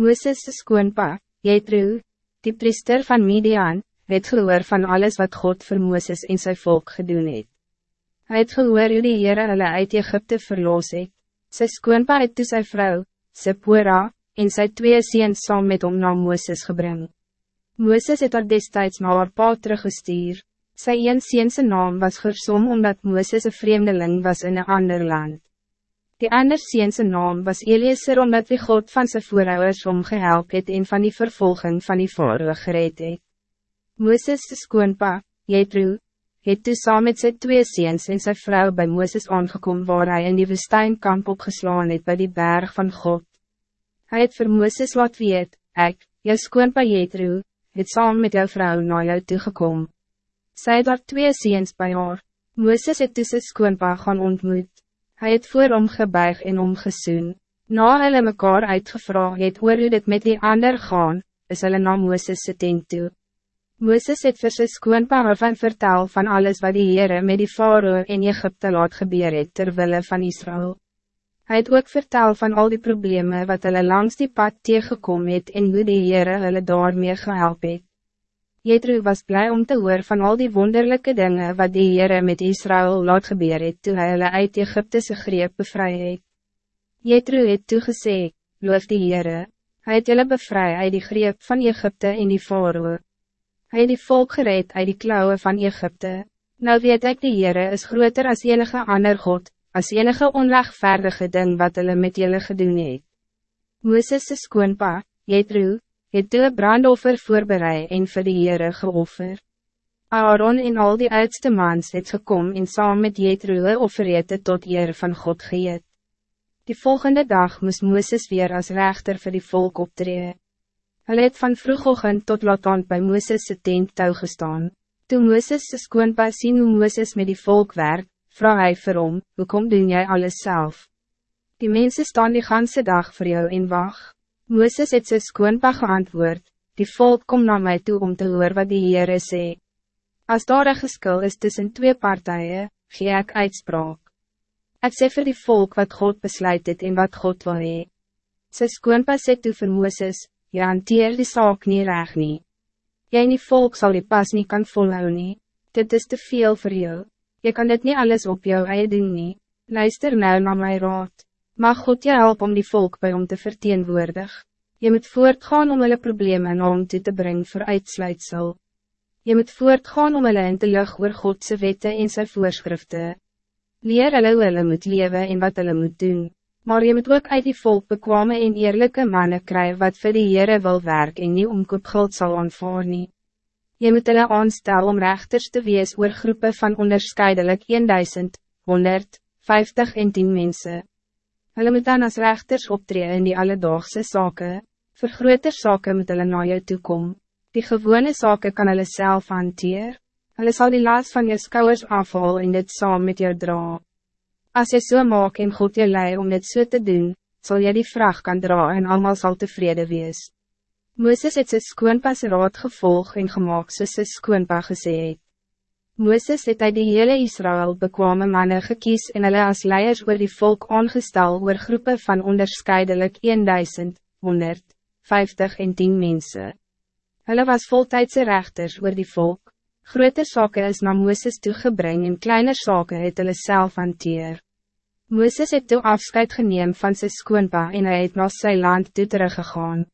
Mooses' skoonpa, Jethro, die priester van Midian, het gehoor van alles wat God voor Mooses en zijn volk gedoen het. Hy het gehoor hoe die Heere hulle uit Egypte verloos het. Sy skoonpa het toe sy vrou, Sephora, en sy twee seens saam met hom na Mooses gebring. Mooses het haar destijds na haar pa teruggestuur. Sy een seense naam was Gersom omdat Mooses een vreemdeling was in een ander land. Die ander seense naam was Eliezer omdat die God van zijn voorouders omgehelp het en van die vervolging van die vorige gereed het. Mooses' skoonpa, Jethro, het toe saam met sy twee seens en sy vrou bij Mooses aangekom waar hij in die woestijnkamp opgeslaan het bij die berg van God. Hij het vir Mooses wat weet, ek, jou skoonpa Jethro, het saam met jou vrou na jou toegekom. Sy het daar twee seens bij haar, Mooses het toe sy skoonpa gaan ontmoet. Hij het voor hom gebuig en omgesoen. Na hulle mekaar uitgevra het oor hoe dit met die ander gaan, is hulle na Mooses se tent toe. Mooses het vir sy skoonpa van vertel van alles wat die Heere met die Faroe in Egypte laat gebeur het terwille van Israël. Hij het ook vertel van al die problemen wat hulle langs die pad tegengekom het en hoe die Heere hulle daarmee gehelp het. Jethro was blij om te horen van al die wonderlijke dingen wat die Heere met Israël laat gebeur het toe hy hulle uit Egyptese greep bevry het. Jethro het toegesê, loof die Heere, hy het julle bevry uit die greep van Egypte en die Faroe. Hy het die volk gereed uit die klauwen van Egypte. Nou weet ik die Heere is groter als enige ander God, als enige onrechtvaardige ding wat hulle met julle gedoen het. Mooses' skoonpa, Jethro, het toe een brandoffer voorbereid en vir die Heere geoffer. Aaron en al die oudste mans het gekom en saam met Jethro offerete tot eer van God geëet. Die volgende dag moest Mooses weer als rechter voor die volk optreden. Hij het van vroegochtend tot laat bij Mooses' tent touw gestaan. Toen Mooses' skoonpa sien hoe Mooses met die volk werk, vraag hij vir hom, hoe kom doen jij alles zelf? Die mensen staan die ganse dag voor jou in wacht. Mooses het sy skoonpa geantwoord, die volk kom naar mij toe om te hoor wat die Heere sê. As daar een geskil is tussen twee partijen, gee ek uitspraak. Ek sê vir die volk wat God besluit het en wat God wil hee. Sy skoonpa sê toe vir Mooses, jy hanteer die saak nie reg nie. Jy en die volk zal die pas niet kan volhou nie. Dit is te veel voor jou. Je kan dit niet alles op jou eie doen nie. Luister nou naar mijn raad. Mag God je helpen om die volk bij om te verteenwoordig. Je moet voortgaan om hulle problemen na om toe te brengen voor uitsluitsel. Je moet voortgaan om hulle in te lig oor Godse wette en sy voorschriften. Leer hulle hoe hulle moet leven en wat hulle moet doen. Maar je moet ook uit die volk bekwame en eerlijke mannen krijgen wat vir die Heere wil werk en nie omkoopgeld sal aanvaar nie. Je moet hulle aanstel om rechters te wees oor groepen van onderscheidelik 1000, 100, 50 en 10 mensen. Hulle moet dan als rechters optreden in die alledaagse zaken. Voor groter zaken moet hulle na jou toekom. Die gewone zaken kan hulle self hanteer. Hulle sal die laas van je skouwers afval en dit saam met jou dra. Als je so maak en God je lei om dit so te doen, zal je die vraag kan dra en allemaal zal tevreden wees. Mooses het sy skoonpas raad gevolg en gemaakt soos sy skoonpa gesê het. Mooses het uit die hele Israël bekwame mannen gekies en hulle as leiers oor die volk aangestel oor groepen van onderscheidelik 1000, 100, 50 en 10 mensen. Hulle was voltijdse rechters oor die volk. Grote zaken is na Mooses toegebring en kleiner zaken het hulle self hanteer. Mooses het toe afscheid geneem van sy skoonpa en hy het na sy land toe teruggegaan.